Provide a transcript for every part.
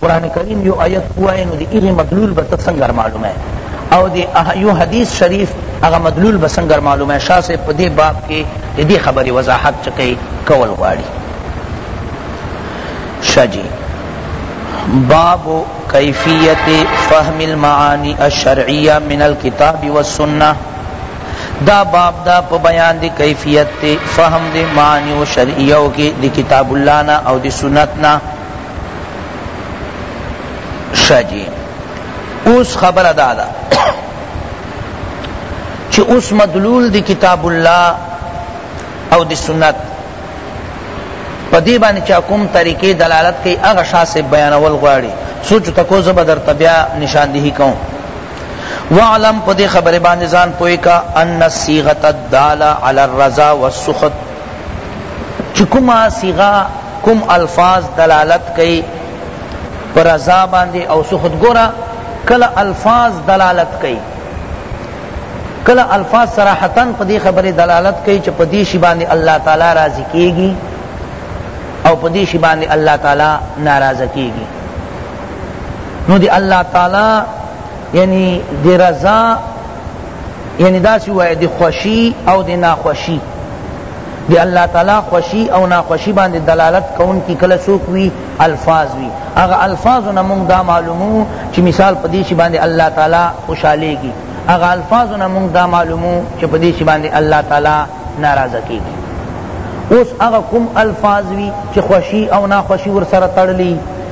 قرآن کریم یو آیت پوائے نو دی ایغی مدلول بتا سنگر معلوم ہے او دی یو حدیث شریف اغا مدلول بسنگر معلوم ہے شاہ سے پدی باب کی دی خبری وضاحت چکے کول غاڑی شاہ جی باب کیفیت فهم المعانی الشرعیہ من الكتاب والسنہ دا باب دا په بیان دی کیفیت دی فهم دی معنی و شرعیو کی دی کتاب اللہ نا او دی سنت نا شجی اوس خبر دادا چی اوس مدلول دی کتاب اللہ او دی سنت پا دی بانی چا کم طریقے دلالت کی اغشا سے بیانول غواری سوچ تکو زبدر تبیا نشاندہی کون واعلم په دې خبره باندې ځان پوه کا ان صيغه الداله على الرضا والسخط چې کومه صيغه کوم الفاظ دلالت کوي پر رضا باندې او سخط ګورا کله الفاظ دلالت کوي کله الفاظ صراحتا په دې خبره دلالت کوي چې په دې شی باندې الله تعالی راضي کیږي او په دې شی باندې الله تعالی ناراضه کیږي نو دی الله تعالی یعنی دی رضا یعنی دا سی وای دی خوشی او دی ناخوشی دی الله تعالی خوشی او ناخوشی باندې دلالت کون کی کله سوک وی الفاظ وی اغه الفاظ نه مونږ دا معلومو چې مثال په دې شی باندې الله تعالی خوشاله کی اغه الفاظ نه مونږ دا معلومو چې په دې شی باندې الله تعالی ناراضه کیږي اوس اغه کوم الفاظ وی چې خوشی او ناخوشی ور سره تړلی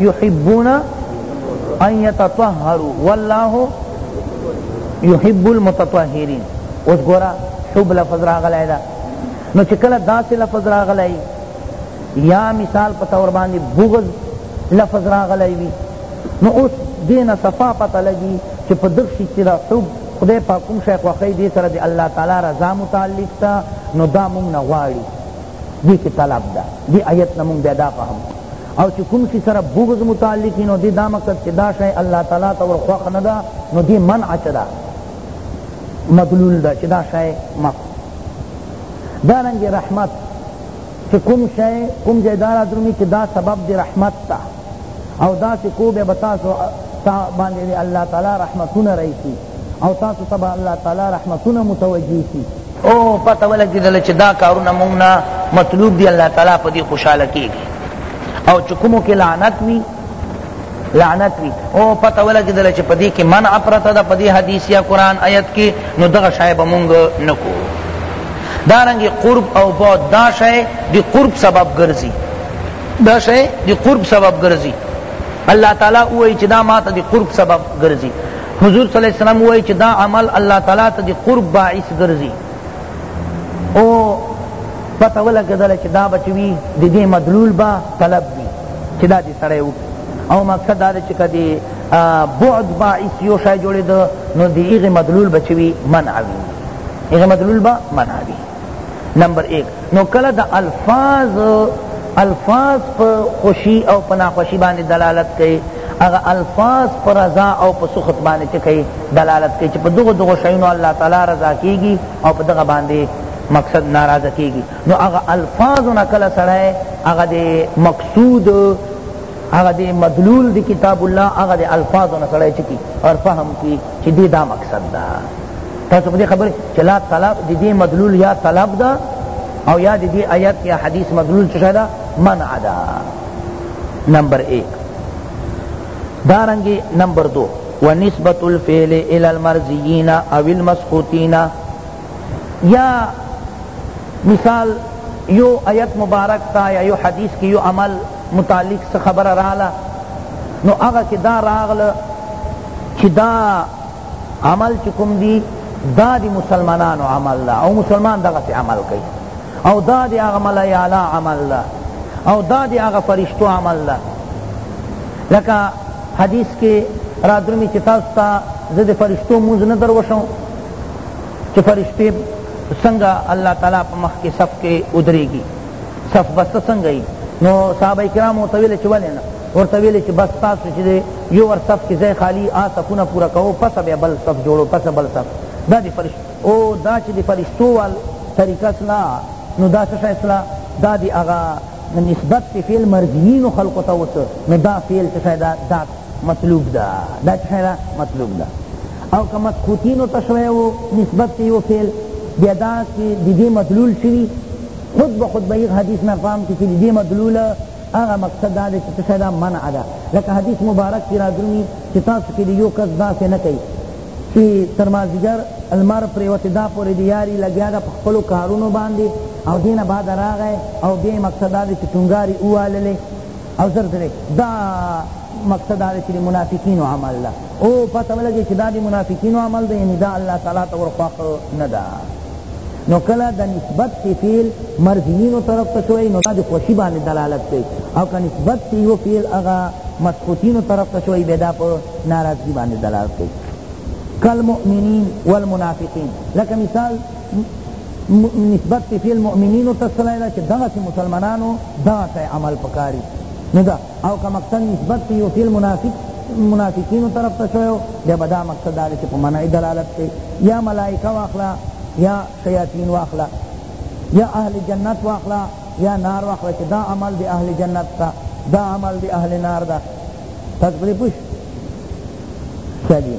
يحبون ان يتطهروا والله يحب المتطهرين اوس ګورا حب لفظ راغلی دا نو چې کله داسې لفظ راغلی یا مثال په تور باندې بغض لفظ راغلی وي نو اوس دینه صفا پته لګي چې په دغه شي چې دا حب خدای پاک کوم شی خوښوي دې سره د الله تعالی رضا متعلق ده نو دا مونږ نه غواړي دې کې طلب ده دې آیت نه مونږ بیا دا فهم او چې کوم شي سره بغض متعلقی نو دی دا مقصد چې دا شی الله تعالی ته ور خوښ نه ده نو دی منع چه ده مدلول ده چې دا شی مخ دارنګ رحمت چې کوم شی کوم ځای دار درمی چې دا سبب دی رحمت ته او دا چې کو به بتاسو تا باندې الله تعالی رحمتونه رئیسی او تاسو ته به الله تعالی رحمتونه متوجه شي او پته ولګېدله چې دا کارونه مونږ نه مطلوب دي الله تعالی په دې خوشحاله کېږي او چې کومو کې لعنت وي لعنت وي او پته ولګېدله چې په دې کې منع پرته ده په دې حدیث یا قرآن آیت کې نو دغه شی به مونږ نه کوو دارنګې قرب او بعد دا شی د قرب سبب ګرځي دا شی د قرب سبب ګرځي الله تعالی وایي چې دا ماته د قرب سبب ګرځي حضور صلی الله علیه وسلم وایي چې دا عمل الله تعالی ته د قرب باعث ګرځي او پته ولګېدله چې دا به چې وي د دې مدلول به طلب وي چې دا دې سړی وکړي او مقصد دا دی چې که د بعد باعث یو شی جوړېده نو د هغې مدلول به چې وي منع وي هغې مدلول به منع وي نمبر ایک نو کله د الفاظ الفاظ په خوشی او په ناخوشی باندې دلالت کوي هغه الفاظ په رضا او په سخط باندې چې کوي دلالت کوي چې په دغه دغه شیونو الله تعالی رضا کیږي او په دغه باندې مقصد ناراضه کیږي نو هغه الفاظ نه کله سړی هغه د مقصود هغه د مدلول د کتاب الله هغه د الفاظ نه سړی چې کی اور فهم کی چې دې دا مقصد ده تاسو په دې خبره چې لا طلب د دې مدلول یا طلب ده او یا د دې آیت یا حدیث مدلول څه ده منع ده نمبر 1 دارنګي نمبر 2 ونسبت الفعل الى المرضيين او المسقوطين یا مثال یو آیت مبارک تا یا یو حدیث کی یو عمل متعلق سے خبر رالا نو اغا کی دا راغل چی دا عمل چې کوم دی دا دی مسلمانانو عمل ده او مسلمان دغه سي عمل کوي او دا دی هغه ملای اعلی عمل ده او دا دی هغه فرشتو عمل ده لکه حدیث کې را درمی چې تاسو ته زه د فرشتو مونځ نه دروشم چې فرشتې څنګه الله تعالی په مخ کې صف کې ودرېږي صف بسته څنګه نو صحابه کرامو ته ویل چې ولې نه ورته ویل چې بس تاسو چې دی یو ور صف کې ځای خالی آ صفونه پورا کوو پس بیا بل صف جوړو پس بل صف دا دی فرشت او دا چې دی فرشتو وال طریقه سلا نو دا څه شی سلا دا دی هغه نسبت تی فعل مرضیین خلق تا وسو نو دا فعل څه شی دا دا مطلوب دا دا څه شی دا مطلوب دا او که مسکوتینو ته شوی و نسبت تی و فعل بیا دا چې د دې مدلول شوي خود به خود به حدیث نه فهم کې چې د دې مدلول هغه مقصد دا دی چې څه شی دا منع ده لکه حدیث مبارک کې رادرومي چې تاسو کې د یو کس داسې نه کوي چې تر مازدیګر لمر پرېوتې دا پورې د یاري لګیا ده په خپلو کارونو باندې او دې نه بعد راغی او بیا یې مقصد دا دی چې ټونګارې وواللې او زر زرې دا مقصد دا دی چې د منافقینو عمل ده خو پته ولګی چی دا دی منافقینو عمل ده یعنی دا الله تعالی ته ور خوښ نه ده نو کله د نسبت تی فعل مرضیینو طرف ته شوی نو دا دی خوشی باندې دلالت کوي او که نسبت تی یو فعل هغه مسخوتینو طرف ته شوی بیا دا په ناراضگی باندې دلالت کوي کالمؤمنین والمنافقین لکه مثال نسبت تی فعل مؤمنینو ته سلایلا چی دغه سی مسلمانانو دغه سی عمل پکاری نو دا او که مقصد نسبت ته یو فعل منافق منافقینو طرف ته شوی بیا به دا مقصد دا دی چې په منع دلالت کوي یا ملائکه واخله یا شیاطین واخله یا اهل جنت واخله یا نار واخله چې دا عمل د اهل جنت ده دا عمل د اهل نار ده تاسو پرې پوه شئ چلیے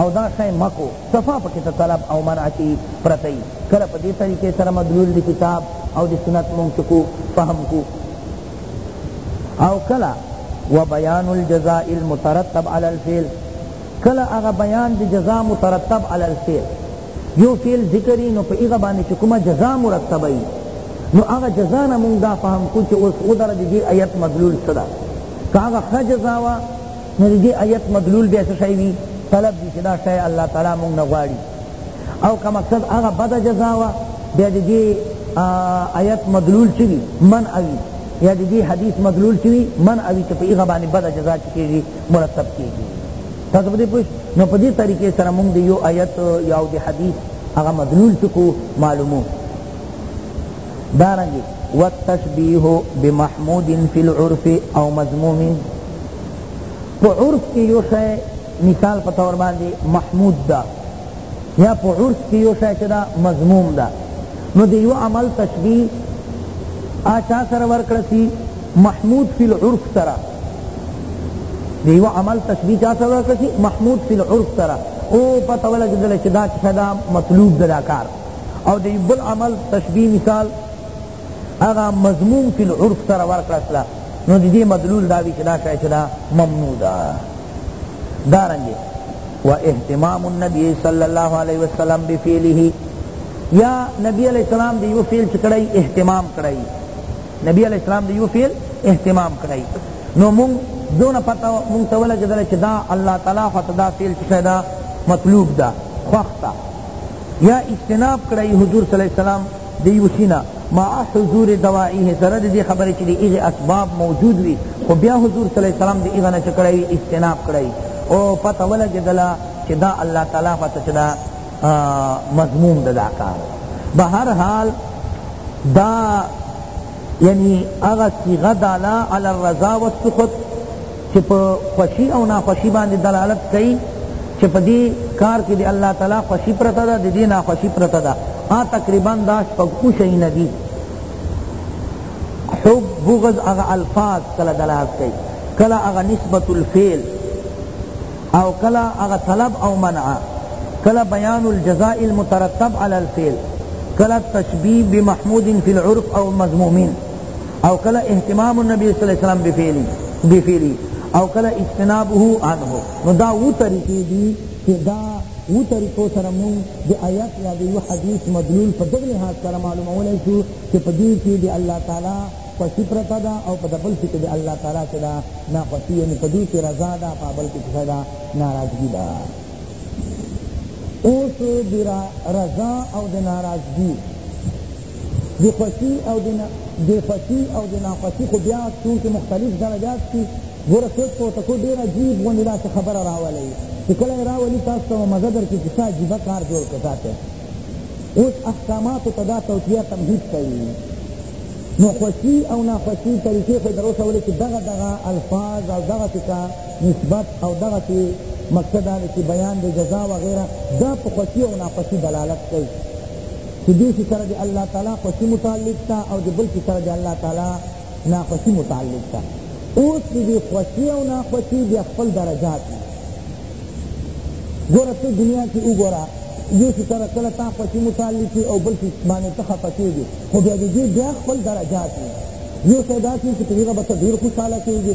او دا شی مکو صفا پکې ته طلب او منع کی پرته ای کله په دې طریقې سره مدلول دی کتاب او دی سنت مونږ چکو فهم کو او کله و بیان الجزاء المترتب علی الفعل کله هغه بیان دی جزاء مترتب علی الفعل یو فعل ذکری نو په هغه باندې چې کومه جزاء مرتبه ای نو هغه جزاء نه مونږ دا فهم کو چې اوس ودر دی ایت مدلول صدا هغه خجزا وا نو د دې ایت مدلول بیا څه شی وي طلب وي چې دا شی الله تعالی موږ نه غواړي او که مقصد هغه بده جزا وه بیا د دې ایت مدلول څه وي منع وي یا د دې حدیث مدلول څه وي منع وي چې په هغه باندې بده جزا چې کېږي مرتب کېږي تاسو په دې پوه نو په دې طریقې سره موږ د یو ایت یا د حدیث هغه مدلول څه کو معلومو دارنګې والتشبیه بمحمود فی العرف او مذموم په عرف کې یو شی مثال په تور باندې محمود ده یا په عرف کې یو شی چې دا مضموم ده نو د یو عمل تشبیه آچا سره ورکړه سی محمود فی العرف سره د یو عمل تشبیه چا سره ورکړه سی محمود فی العرف سره او پته ولګېدله چې دا چې دا مطلوب ده دا کار او د بل عمل تشبیه مثال هغه مضمون فی العرف سره ورکړه کړه نو د دې مدلول دا وی چې دا شای چې دا ممنوع ده دارنګه و اهتمام النبی صلی الله علیه وسلم بفعله یا نبی علیہ السلام دی یو فعل چکړی اهتمام کړی نبی علیہ السلام دی یو فعل اهتمام کړی نو مونږ دون پتا مونږ ته ولا جدل چې دا الله تعالی خو دا فعل چې دا مطلوب ده خوښ یا اجتناب کړی حضور صلی الله علیه وسلم دی یوسینا مع حضور دوائیه سره دی خبره چې دی ایغه اسباب موجود وی خو بیا حضور صلی الله علیه وسلم دی ایغه نه چکړی اجتناب کړی او پته ولګیدله چې دا الله تعالی پته چې دا مضموم ده دا کار به هر حال دا یعنی هغه صیغه دالا علی الرضا والسخط چه په خوښی او ناخوښی باندی دلالت کئی چه په دی کار کی دی الله تعالی خوښی پرته ده ددی ناخوښی پرته ده هغه تقریبا دا شپږ او شئیونه دی حب بغض اغا الفاظ کلا دلالت کئی کلا اغا نسبت الفعل او کلا اغا طلب او منع کلا بیان الجزاء المترتب علی الفعل کلا تشبیب بمحمود فی العرف او مضمومین او کله اهتمام النبی صلی الله علیه وسلم بفعلی بفعلی او کله اجتنابه عنه نو دا و طریقې دي چې دا و طریقو سره مونږ د آیات یا د یو حدیث مدلول په دغه لحاظ سره معلومولی شو چې په دې کې د الله تعالی خوښي پرته ده او په د بل کې د الله تعالی چې ده ناخوښي یعنې په دې کې رضا ده په بل کې څه ده ناراضګي ده اوس د رضا او د ناراضګي د خوښي او د د خوښي او د ناخوښي خو بیا چونکې مختلف درجات دي ګوره سوچ په ورته کوو ډېر عجیب غوندې داسې خبره راولي چې کله یې راولي تاسو ته به مزه درکړي چې څه عجیبه کار جوړ کړ تاسې اوس احکاماتو ته دا توطیه تمهید کوي نو خوښي او ناخوښي طریقې خو در اوسه ولې چې دغه دغه الفاظ او دغسې کا نسبت او دغسې مقصد دا دی چې بیان د جزا وغیره دا په خوښي او ناخوښي دلالت کوي چې دې شي سره د الله تعالی خوښي متعلق ده او د بل شي سره د الله تعالی ناخوښي متعلق ده اوس د دې خوښي او ناخوښي بیا خپل درجات دي ګوره ته دنیا کې وګوره یو شي سره کله تا خوښي متعلق وي او بل شي باندې ته خفه کېږي خو بیا د دې بیا خپل درجات دي یو شی داسې چې په هغه به ته ډېر خوشحاله کېږي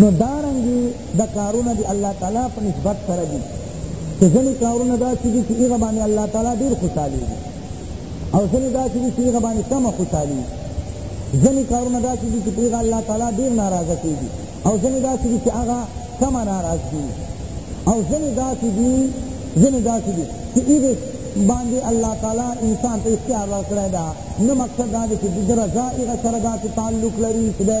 نو دارنګي د کارونه دی الله تعالی په نسبت سره دي چې ځنې کارونه داسې دي چې هغه باندې الله تعالی ډېر خوشحالېږي او ځنې داسې دي چې هغه باندې کمه خوشحالېږي ځنې کارونه داسې دي چې په هغه الله تعالی ډېر ناراضه کېږي او ځنې داسې دي چې هغه کمه ناراض کېږي او ځنې داسې دي ځنې داسې دي چې هغې باندې الله تعالی انسان ته اختیار ورکړی ده نه مقصد دا دی چې د رضا هغه سره داسې تعلق لري چې دی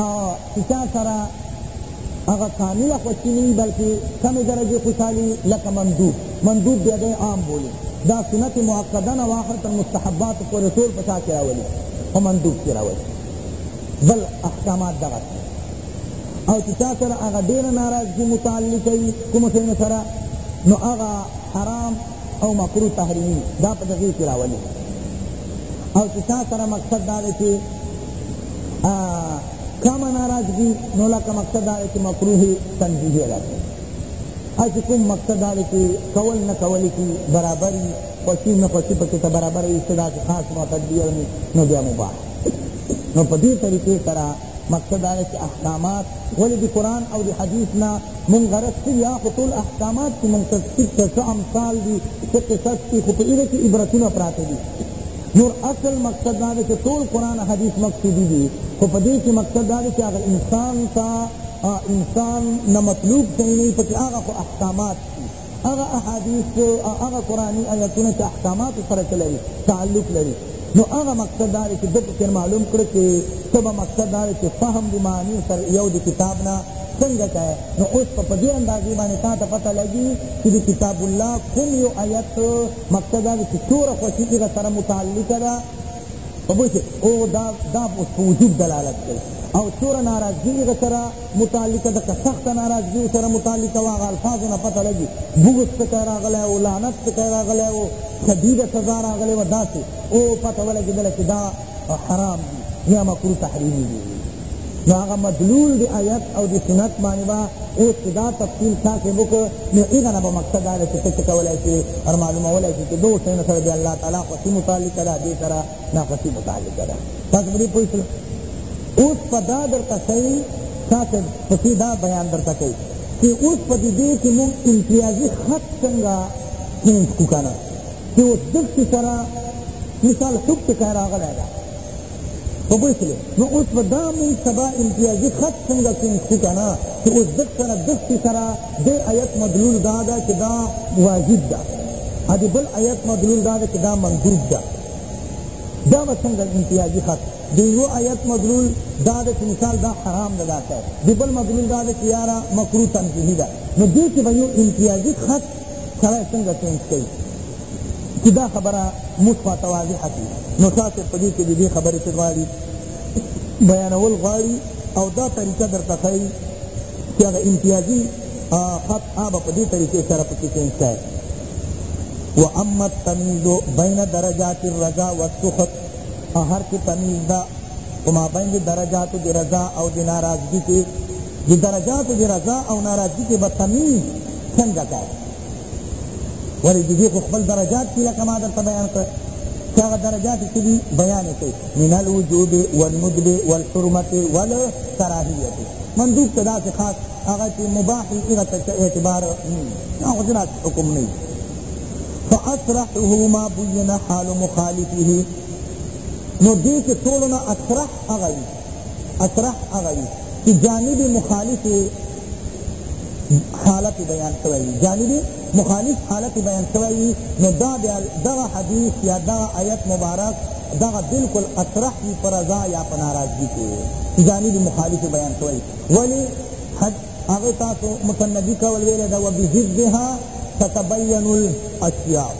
او چې چا سره هغه کامله خوښي نه وي بلکې کمې درجې خوشحالي وي لکه مندوب مندوب بیا دی عام بولي دا سنت مؤکده نه واخر تر مستحباتو پورې ټول په چا کې راولي په مندوب کې راولي بل احکامات دغه او چې چا سره هغه ډېره ناراضګي متعلقه وي کومو شیانو سره نو هغه حرام او مکروه تحریمي دا په دغې کې راولي او چې چا سره مقصد دا دی چې کم ناراضگی نو لکه مقصد دا چې مکروه تنزیه ده اسی کوم مقصد دا چې کول نه کول کی برابرۍ خوشی نه خوشی پکې ته برابر استدا کې خاص معتد دی نو بیا مباح نو په دې طریقې سره مقصد دا چې احکامات ولې د قران او د حدیث نه مونږ غرض څه یا خو ټول احکامات چې مونږ ته څه امثال دي څه قصص دي خو په دې کې عبرتونه پراته دي نور اصل مقصد دا دی چې ټول قرآن حدیث مقصدي دي خو په دې کې مقصد دا دی چې هغه انسان ته انسان نه مطلوب شی نه پکې هغه خو احکامات دي هغه احادیث هغه قرآني آیتونه چې احکاماتو سره څه لري تعلق لري نو هغه مقصد دا دی چې ده پکې معلوم کړه چې ته به مقصد دا دی چې فهم د معنی سره یو د کتاب نه څنګه کوي نو اوس په دې اندازې باندې تا ته پته لګي چې د کتاب الله کوم یو آیت مقصد دا چې توره خوښي چې سره متعلقه ده په بل شي او دا دا اوس په وجوب دلالت کوي او توره ناراضګي هغه سره متعلقه ده که سخته ناراضګي سره متعلقه وه هغه الفاظو نه پته لګي بغض پکې راغلی و لعنت پکې راغلی و شدیده سزا راغلې وه داسې او پته ولګېدله چې دا حرام دي یا مکروه تحریمی دي نو هغه مدلول دی آیت او دی سنت باندې با اوس چې دا تفصیل تاسو وکړو نو هغه نه به مقصد دا چې څه کولای شي او معلومولای شي چې دوه شیانو سره دی الله تعالی خوښي متعلق ده دې سره ناخوښي متعلق ده تاسو به پوه شئ اوس په دا درته ښیي تاسو پسې دا بیان درته کوي چې اوس په دې کې موږ امتیازي خط څنګه چینج کړو که نه چې اوس دلته سره مثال څوک پکې راغلی ده په بل سره نو اوس به دا مونږ سبا امتیازي خط څنګه کوم شو که نه چې اوس دک سره دښتې سره دې ایت مدلول دا ده چې دا واجب ده او د بل ایت مدلول دا ده چې دا مندوب ده دا به څنګه امتیازي خط د یو ایت مدلول دا ده چې مثال دا حرام ده دا ته د بل مدلول دا ده چې یاره مکروه تنزیهي ده نو دې کې به یو امتیازي خط سړی څنګه سینس کوي چې دا خبره موږ خواته واضحه کړي نو تاسو په دې کې د دې خبرې څه غواړي بیانول غواړي او دا طریقه درته ښایي چې هغه امتیازي خط آبه په دې طریقې سره پکې چینج کړی و اما التمیز بین درجات الرضا والسخط او هر چې تمیز ده په مابین د درجاتو د رضا او د ناراضګي کې د درجاتو د رضا او ناراضګي کې به تمیز څنګه کار ولې د دې خو خپل درجات دي لکه ما درته بیان کړ چې هغه درجات یې څه دي بیان یې کوي من الوجوب والمدب والحرمت والکراهیت مندوب ته داسې خاص هغه چې مباح وي هغه ته څه اعتبار نه خو ځینې حکم نه وي فاصرحه ما بین حال مخالفه نو دې کې ټولو نه اصرح هغه وي اطرح هغه وي چې جانب مخالف حالت بیان شوی وي جانب مخالف حالت بیان شوی وي نو دا بیا دغه حدیث یا دغه آیت مبارک دغه بالکل اطرح وي په رضا یا په ناراضګي کې جانب مخالف بیان شوی ولی هغه تاسو متنبي کول ویلی ده وبضدها تتبین الاشیاء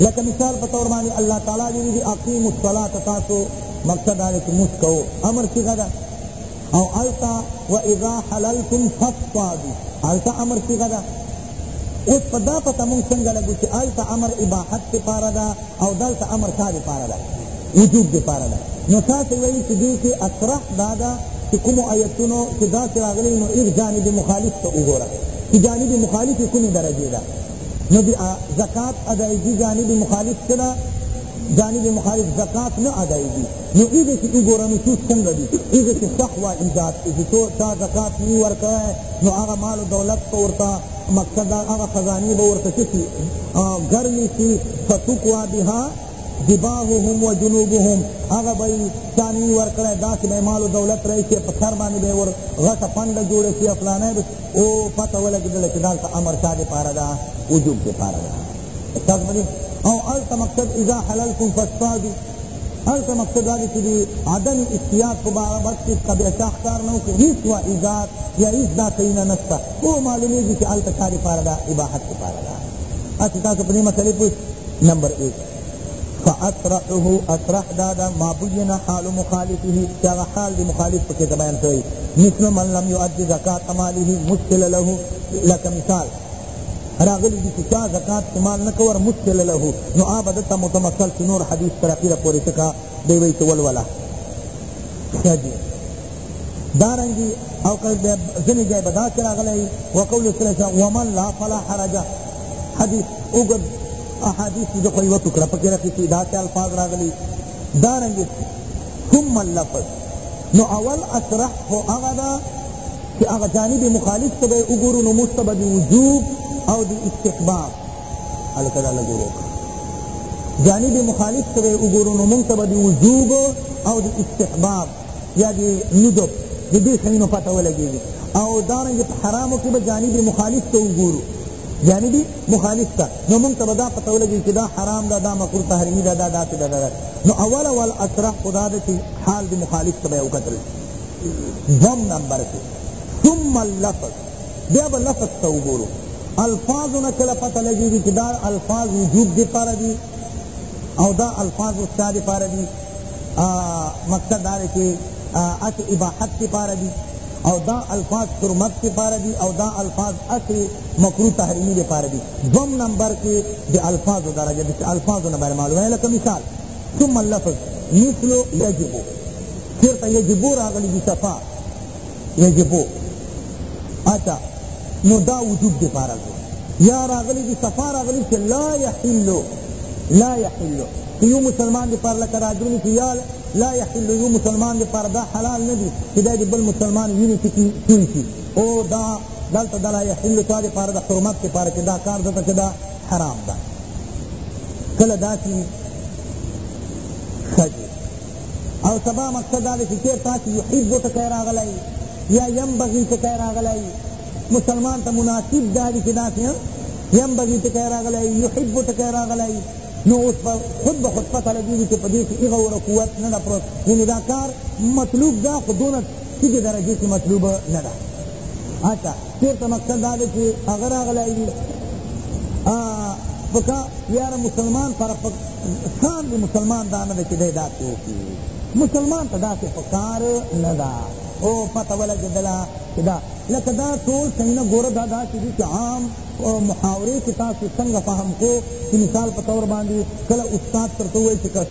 لکه مثال په طور باندې الله تعالی ویلي دي اقیم الصلاه تاسو مقصد دا دی چې موس کوو امر صیغه ده او هلته و اذا حللتم فاصطادو هلته امر صیغه ده اوس په دا پته مونږ څنګه لګو چې هلته امر اباحت دپاره ده او دلته امر تا دپاره ده وجوب دپاره ده نو تاسو وایي چې دې کې اصرح دا ده چې کومو ایتونو چې داسې راغلي نو هېڅ جانب مخالف ته وګوره چې جانب مخالف یې کومې درجې ده نو د زکات ادایګي جانب مخالف څه ده جانب مخالف زکات نه ادایګي نو ایده چې وګوره نصوص څنګه دي ایده چې صحوا ایجاد کې چې تو چا زکات نه ورکوی نو هغه مال دولت په ورته مقصد هغه خزانې به ورته څه شي ګرمې شي فتکوا بها جباههم و جنوبهم هغه به یې چاني ورکړی داسې به یې مال و دولت راشي په سر باندې به یې ور غټه پنډه جوړه شي او فلانی به او پته ولګېدله چې دالته امر چا دپاره ده وجوب دپاره ده تاسو منې او هلته مقصد اذا حللتم فاصطادو هلته مقصد دا دی چې د عدم اصطیاد په بابت کې که بیا چا ښکار نه وکړي هېڅ وا ایجاد یا هېڅ دا کیونه نه شته خو معلومېږي چې هلته چا دپاره ده اباحت دپاره ده هسې تاسو په دې مسئلې پوه نمبر ایک فاطرحه اطرح دا دا ما بین حال مخالفه چا حال دی مخالف پکې بیان شوی مثل من لم يؤدي زکات ماله مشکل له لکه مثال راغلی دي چې چا زکات مال نه کور مشکل له نو عبادت متمثل چې نور حدیث تر اخیره پورې تکا دی وی چې ولولا شدی دارنګي او کله ځنې ځای به داسې راغلی وقول سره ومن لا فلا حرج حدیث اوږد احادیث زه خو یوه ټوکړه پکې رسې چې داسې الفاظ راغلي دارنګې ثم اللفظ نو اول اسرح خو هغه ده چې هغه جانب مخالف ته به یې وګورو نو موږ ته به د وجوب او د استحباب هلکه دا لږ وکړه جانب مخالف ته به یې وګورو نو موږ ته به د وجوب او د استحباب یا د ندب د دې شیانو پته ولګېږي او دارنګې په حرامو کې به جانب مخالف ته وګورو یعنی دی مخالف تا نو مونږ ته به دا پته ولګي چې دا حرام ده دا مکروه تحریمي ده دا داسې ده دا نو اول اول اطرح خدا ده چې حال د مخالف ته به یې وکتل دوم نمبر کې ثم اللفظ بیا به لفظ ته وګورو الفاظو نه کله پته لګېږي چې دا الفاظ وجوب دپاره دي او دا الفاظ استاد لپاره دي مقصد دا دی چې اصل اباحت لپاره دي او دا الفاظ حرمت لپاره دي او دا الفاظ اصل مکروه تحریمي لپاره دي دوم نمبر کې د الفاظو درجه د الفاظو نه باندې معلومه لکه مثال ثم اللفظ مثل یجب چېرته یجبو راغلي دي صفا یجبو اچھا نو دا وجوب لپاره یا راغلي دي صفا راغلي چې لا یحلو لا یحلو خو يو مسلمان د پاره لکه دا دوني چې يا لا يحل يو مسلمان د پاره دا حلال نه دي چې دا د بل مسلمان ویني چې توی شي او دا دلته دا لا يحل تا د پاره د حرمت د پاره چې دا کار دته چې دا حرام ده کله داسې ښځې او سبا مقصد دا دی چې چېر تاسې یحبو ټکی راغلی یا ینبغي ټکی راغلی مسلمان ته مناسب دا دی چې داسې ینبغي ټکی راغلی یحبو ټکی راغلی نو اوس په خود به خود پته لګېږي چې په دې کې هغه وړه قوت نه ده پروت یعنې دا کار مطلوب ده خو دونه ټیټې درجې کې مطلوب نه ده اچھا چېرته مقصد دا دی چې هغه راغلی وي پکا یاره مسلمان پر شان دی مسلمان دا نه دی چې دی داسې وکړي مسلمان ته داسې په کار نه ده او پته ولګېدله چې دا لکه دا ټول څنګه ګوره دا داسې دي چې عام او محاورې چې تاسو څنګه فهم کو چې مثال په طور باندې کله استاد ترته وویل چې که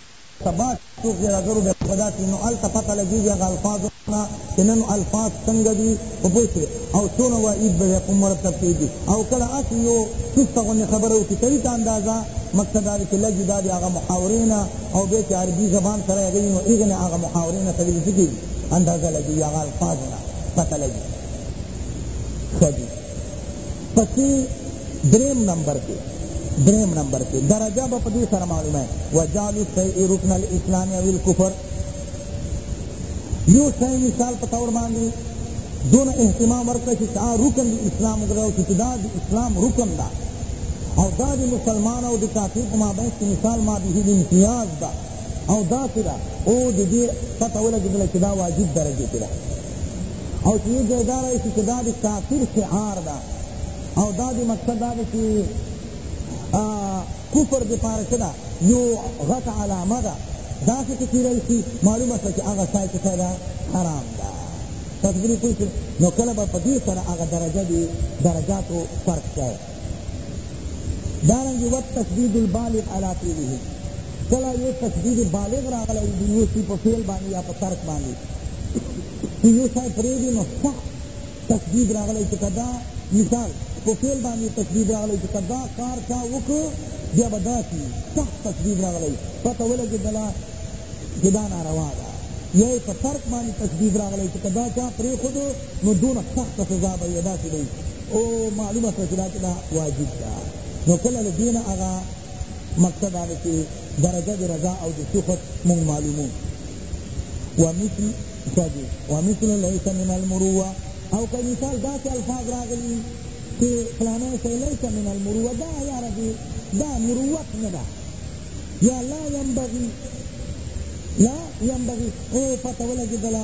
سبا څوک زرګرو بیا به داسې نو هلته پته لګېږي هغه الفاظو نه چې نن الفاظ څنګه دي په پوه شوې او څونه وعید به وی په مرتب کې دي او کله هسې یو سسته غوندې خبره وکړي تري ته اندازه مقصد دا دی چې لږ دا دی هغه محاورې نه او بیا چې عربي زبان سره هغوی نو هغې نه هغه محاورې نه څه ویل څه کېږي اندازه لګېږي هغه الفاظو نه پته لګېږي ښه دي پکې دریم نمبر کې دریم نمبر کې درجه به په دې سره معلومه وجعل الشیء رکن الاسلام او الکفر یو شی مثال په تور باندې دون اهتمام ورکړه چې دا رکن د اسلام وګرځو چې دا د اسلام رکن ده او دا د مسلمان او د کافر په مابین کې مثال ما به د امتیاز ده او داسې ده او د دې پته ولګېدله چې دا واجب درجې کې ده او چې یو ځای دا راشي چې دا د کافر شعار ده او دا د مقصد دا دی چې کفر د پاره څه ده یو غټ علامه ده داسې چې کېدای شي معلومه شوه چې هغه شی چې څه ده حرام ده تاسو پرې پوه نو کله به په دې سره هغه درجه دي درجاتو فرق شی دارنګ و تشدید البالغ علی فعله کله یو تشدید بالغ راغلی د یو شي په فعل باندې یا په ترک باندې چې یو شی پرېږدي نو سخت تشدید راغلی چې که دا مثال په فعل باندې تشدید راغلی چې که دا کار چا وکړو بیا به داسې سخت تشدید راغلی پته ولګېدله چې دا ناروا ده یا یې په ترک باندې تشدید راغلی چې که دا چا پرېښودو نو دونه سخته سزا به وي داسې به وي او معلومه شوه چې دا چې دا واجب ده نو کله له دې نه هغه مقصد دا دی چې درجه د رضا او د سخط مونږ معلومو ومثل شدی ومثل لیس من المروه او که مثال داسې الفاظ راغلي چې فلانی شی لیس من المروه دا یا ربي دا مروت نه ده یا لا ینبغي لا ینبغي او پته ولګېدله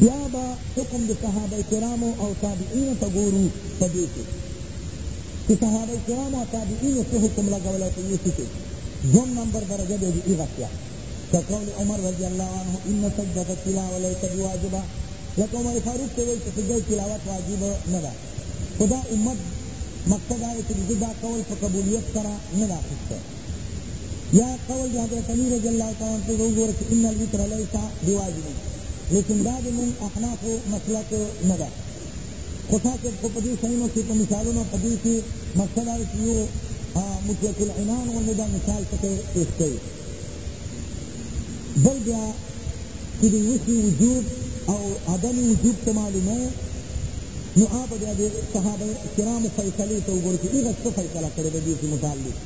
بیا به حکم د صحابه کرامو او تابعینو ته ګورو په دې کې چې صحابه کرامو او تابعینو څه حکم لګولی په یو څه کې دوم نمبر درجه به د ایغه شیا که قول عمر رضی الله عنه ان سجدة التلاوه ليس بواجبه لکه عمر فاروق ته ویل چې سجده تلاوت واجب نه ده خو دا امت مقصد دا دی چې د ده دا قول په قبولیت سره نه ده اخیستی یا قول د حضرت علی رضی الله تعالی عنہ په وګوره چې ان الوتر ليس بواجب لیکن دا د من احناف مسلک نه ده خو تاسو خو په دې شیانو کې په مثالونو په دې کې مقصد دا چې یو مطلق العنان غوندې دا مثال پکې پیش کوي بل بیا چې د یوه شي وجوب او عدم وجوب ته معلومه نو هغه بیا د صحابه کرامو فیصلې ته وګورئ چې هغه څه فیصله کړې ده دې کې متعلق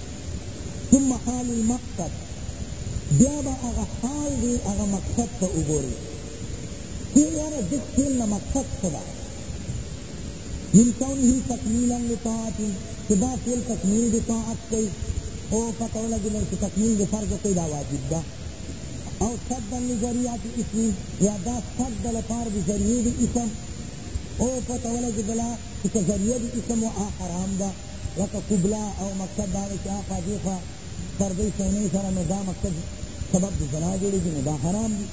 ثم حال المقصد بیا به هغه حال وي هغه مقصد ته وګوري چې یاره دې فعل نه مقصد څه ده من کونه تکمیلا لطاعت چې دا فعل تکمیل د طاعت کوي او پته ولګېدل چې تکمیل د فرض کوي دا واجب ده او صدا لذریعت اسم یا دا صد د لپاره د ذریعې د اسم او پته ولګېدله چې که ذریعه د اسم و حرام ده لکه قبله او مقصد دا دی چې هاخوا دیخوا پردۍ شینۍ سره نو دا مقصد سبب د زنا جوړېږي نو دا حرام دي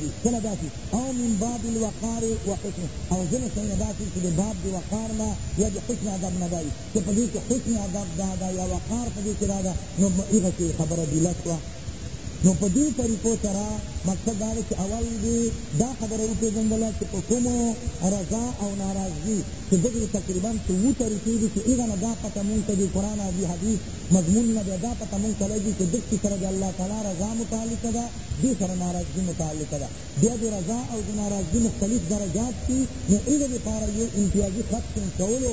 دي کله داسې او من باب الوقار و حسن او ځینې شیونه داسې چې د باب د وقار نه یا د حسن ادب نه دي چې په دې کې حسن ادب دا ده یا وقار په دې کې دا ده نو په هغه کې خبره ډیله شوه نو په دې طریقو سره مقصد دا دی چې اول دې دا خبره وپېژندله چې په کومو رضا او ناراضګي چې دغې تقریبا څوو طریقې دي چې هغه نه دا پته مونږ ته د قرآن او د حدیث مضمون نه بیا دا پته مونږ ته لګي چې دغسې سره د الله تعالی رضا متعلقه ده دې سره ناراضګي متعلقه ده بیا د رضا او د ناراضګي مختلف درجات دي نو هغې دپاره یو امتیازي خط کولو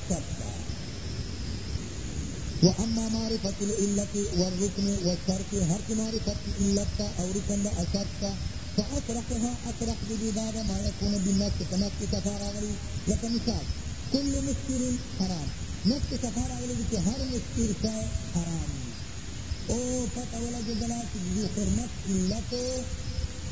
ستا و اما معرفت العلت والرکن والشرط هر چې معرفت کی علت تا او رکن دا اشرط تا فاصرحها اصرح دې دا دا ما يكون بالنص په نص کې صفا راغلی لکه مثال كل مسکر حرام نص کې صفا راغلی دي چې هر مسکر شی حرام وي او پته ولګېدله چې د حرمت علت